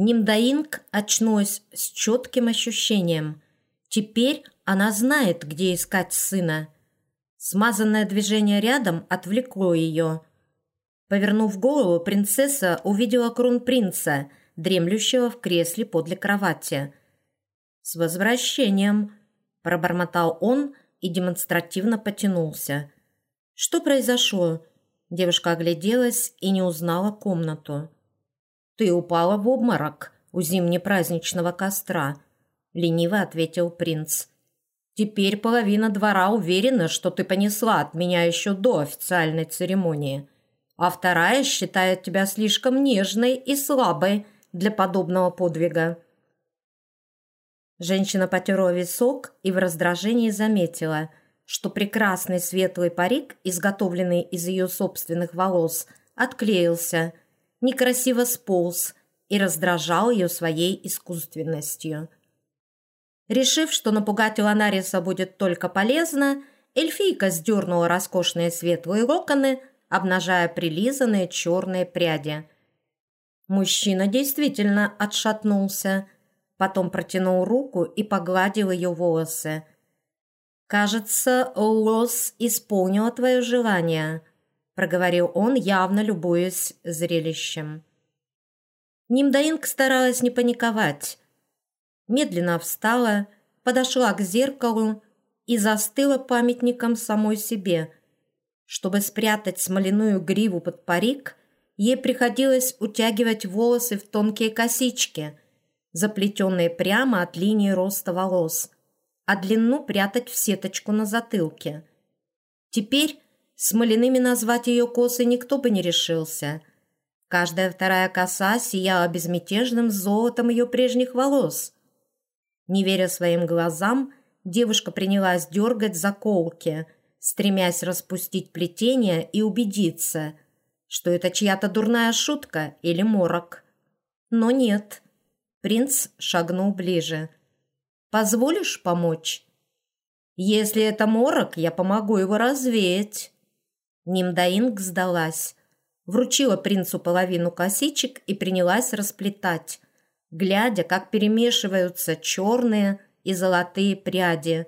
Нимдаинг очнулась с четким ощущением. Теперь она знает, где искать сына. Смазанное движение рядом отвлекло ее. Повернув голову, принцесса увидела кронпринца, дремлющего в кресле подле кровати. «С возвращением!» – пробормотал он и демонстративно потянулся. «Что произошло?» Девушка огляделась и не узнала комнату. «Ты упала в обморок у зимнепраздничного костра», – лениво ответил принц. «Теперь половина двора уверена, что ты понесла от меня еще до официальной церемонии, а вторая считает тебя слишком нежной и слабой для подобного подвига». Женщина потерла висок и в раздражении заметила, что прекрасный светлый парик, изготовленный из ее собственных волос, отклеился, некрасиво сполз и раздражал ее своей искусственностью. Решив, что напугать Илонариса будет только полезно, эльфийка сдернула роскошные светлые локоны, обнажая прилизанные черные пряди. Мужчина действительно отшатнулся – потом протянул руку и погладил ее волосы. «Кажется, Лос исполнила твое желание», – проговорил он, явно любуясь зрелищем. Нимдаинг старалась не паниковать. Медленно встала, подошла к зеркалу и застыла памятником самой себе. Чтобы спрятать смоляную гриву под парик, ей приходилось утягивать волосы в тонкие косички – заплетенные прямо от линии роста волос, а длину прятать в сеточку на затылке. Теперь смоляными назвать ее косы никто бы не решился. Каждая вторая коса сияла безмятежным золотом ее прежних волос. Не веря своим глазам, девушка принялась дергать заколки, стремясь распустить плетение и убедиться, что это чья-то дурная шутка или морок. Но нет – Принц шагнул ближе. «Позволишь помочь?» «Если это морок, я помогу его развеять». Нимдаинг сдалась. Вручила принцу половину косичек и принялась расплетать, глядя, как перемешиваются черные и золотые пряди.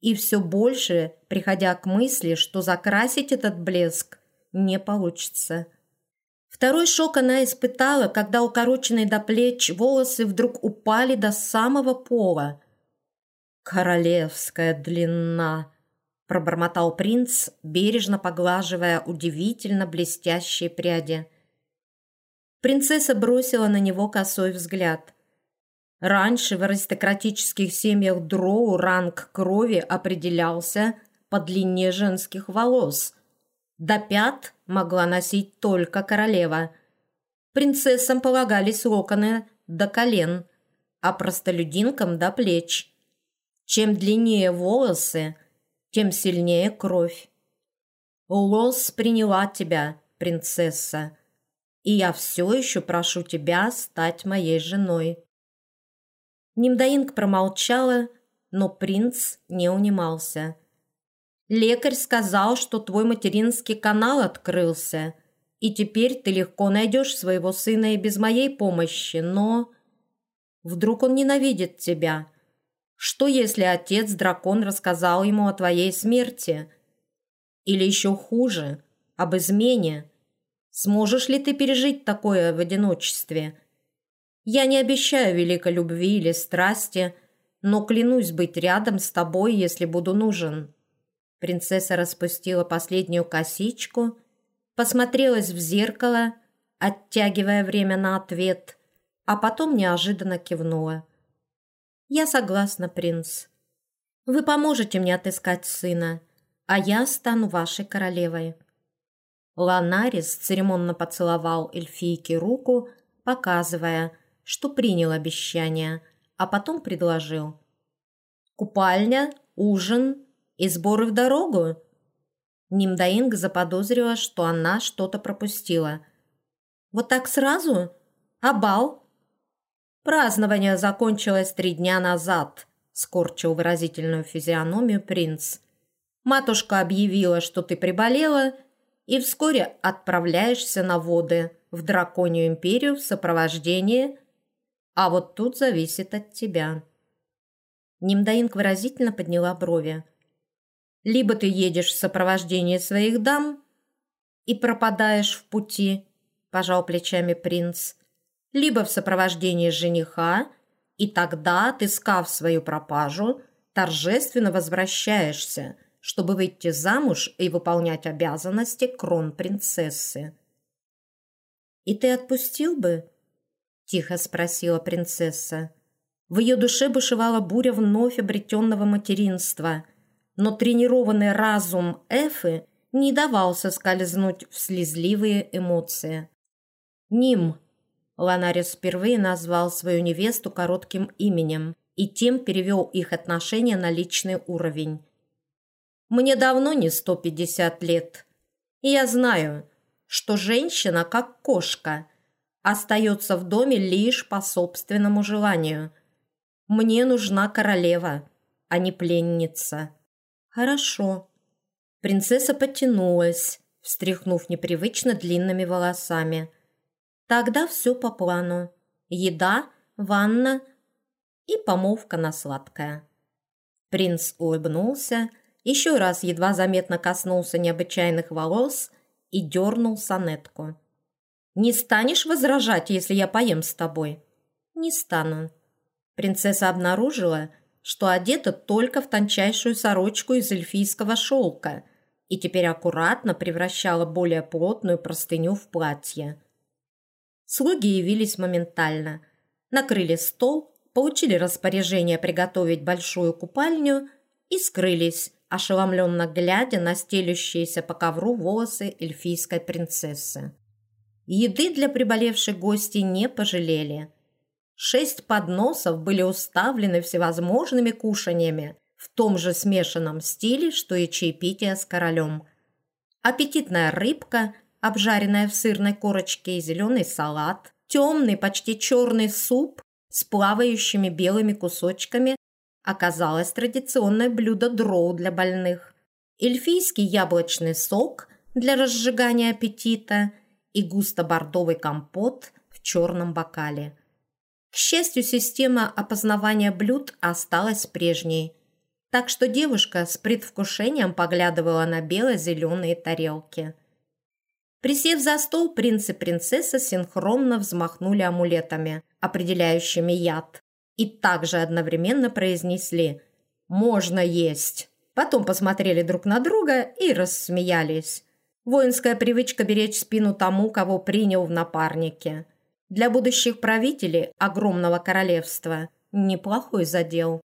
И все больше, приходя к мысли, что закрасить этот блеск не получится. Второй шок она испытала, когда укороченные до плеч волосы вдруг упали до самого пола. «Королевская длина!» – пробормотал принц, бережно поглаживая удивительно блестящие пряди. Принцесса бросила на него косой взгляд. Раньше в аристократических семьях дроу ранг крови определялся по длине женских волос – до пят могла носить только королева. Принцессам полагались локоны до колен, а простолюдинкам до плеч. Чем длиннее волосы, тем сильнее кровь. Лос приняла тебя, принцесса, и я все еще прошу тебя стать моей женой. Нимдаинг промолчала, но принц не унимался – Лекарь сказал, что твой материнский канал открылся, и теперь ты легко найдешь своего сына и без моей помощи, но... Вдруг он ненавидит тебя? Что, если отец-дракон рассказал ему о твоей смерти? Или еще хуже, об измене? Сможешь ли ты пережить такое в одиночестве? Я не обещаю великой любви или страсти, но клянусь быть рядом с тобой, если буду нужен». Принцесса распустила последнюю косичку, посмотрелась в зеркало, оттягивая время на ответ, а потом неожиданно кивнула. «Я согласна, принц. Вы поможете мне отыскать сына, а я стану вашей королевой». Ланарис церемонно поцеловал эльфийке руку, показывая, что принял обещание, а потом предложил. «Купальня, ужин и сборы в дорогу?» Нимдаинг заподозрила, что она что-то пропустила. «Вот так сразу? А бал?» «Празднование закончилось три дня назад», — скорчил выразительную физиономию принц. «Матушка объявила, что ты приболела, и вскоре отправляешься на воды в Драконью империю в сопровождении А вот тут зависит от тебя». Нимдаинг выразительно подняла брови. «Либо ты едешь в сопровождении своих дам и пропадаешь в пути», – пожал плечами принц, «либо в сопровождении жениха, и тогда, отыскав свою пропажу, торжественно возвращаешься, чтобы выйти замуж и выполнять обязанности кронпринцессы». «И ты отпустил бы?» – тихо спросила принцесса. В ее душе бушевала буря вновь обретенного материнства, но тренированный разум Эфы не давался скользнуть в слезливые эмоции. «Ним!» – Ланарис впервые назвал свою невесту коротким именем и тем перевел их отношения на личный уровень. «Мне давно не 150 лет, и я знаю, что женщина, как кошка, остается в доме лишь по собственному желанию – мне нужна королева, а не пленница». «Хорошо». Принцесса потянулась, встряхнув непривычно длинными волосами. «Тогда все по плану. Еда, ванна и помолвка на сладкое». Принц улыбнулся, еще раз едва заметно коснулся необычайных волос и дернул сонетку. «Не станешь возражать, если я поем с тобой?» «Не стану», Принцесса обнаружила, что одета только в тончайшую сорочку из эльфийского шелка и теперь аккуратно превращала более плотную простыню в платье. Слуги явились моментально, накрыли стол, получили распоряжение приготовить большую купальню и скрылись, ошеломленно глядя на стелющиеся по ковру волосы эльфийской принцессы. Еды для приболевших гостей не пожалели – Шесть подносов были уставлены всевозможными кушаньями в том же смешанном стиле, что и чаепитие с королем. Аппетитная рыбка, обжаренная в сырной корочке и зеленый салат, темный, почти черный суп с плавающими белыми кусочками оказалось традиционное блюдо дроу для больных, эльфийский яблочный сок для разжигания аппетита и густо-бордовый компот в черном бокале – к счастью, система опознавания блюд осталась прежней, так что девушка с предвкушением поглядывала на бело-зеленые тарелки. Присев за стол, принц и принцесса синхронно взмахнули амулетами, определяющими яд, и также одновременно произнесли «Можно есть!». Потом посмотрели друг на друга и рассмеялись. Воинская привычка беречь спину тому, кого принял в напарнике – для будущих правителей огромного королевства неплохой задел.